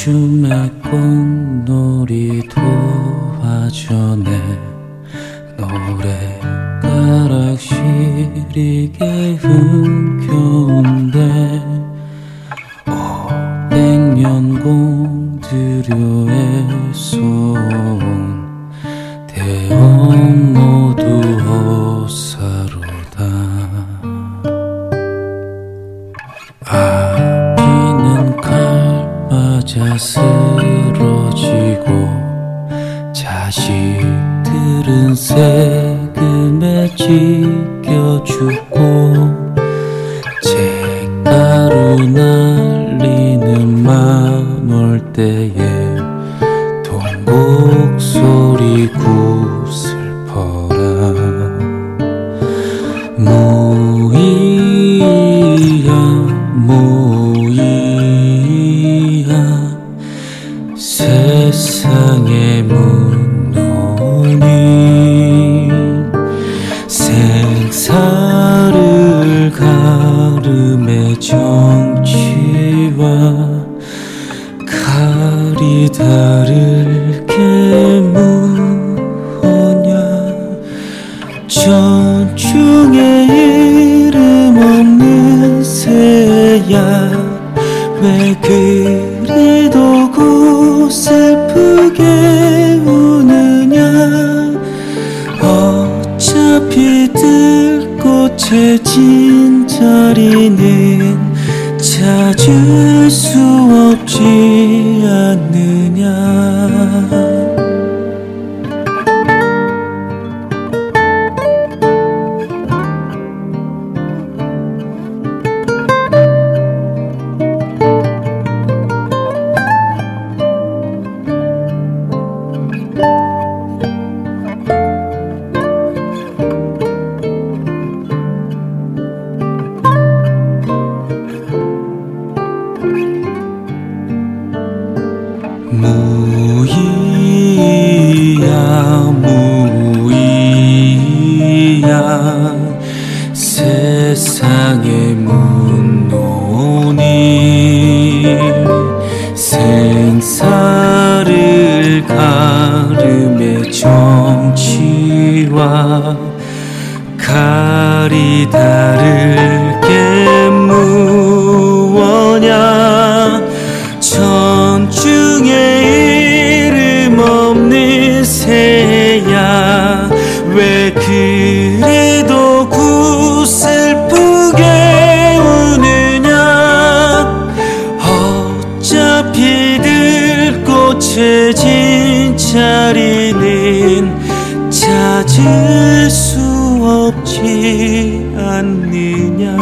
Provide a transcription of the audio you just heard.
춤의 꽃놀이 도와줘내 노래 가락 시리게 흥겨운데 오백년 공들여의 쓰러지고 자식들은 세금에 찢겨 죽고 쟁가루 날리는 만올 때에 정치와 칼이 다를 게 무엇냐? 전중에 이름 없는 새야 왜 그리도 고슬프게 우느냐? 어차피 들꽃의 진자리는 찾을 수 없지 않느냐 정치와 칼이 다를 게 무엇냐? 전중에 이름 없는 새야 왜 그래도 구슬프게 우느냐? 어차피 들꽃의 진자리는 찾을 수 없지 않느냐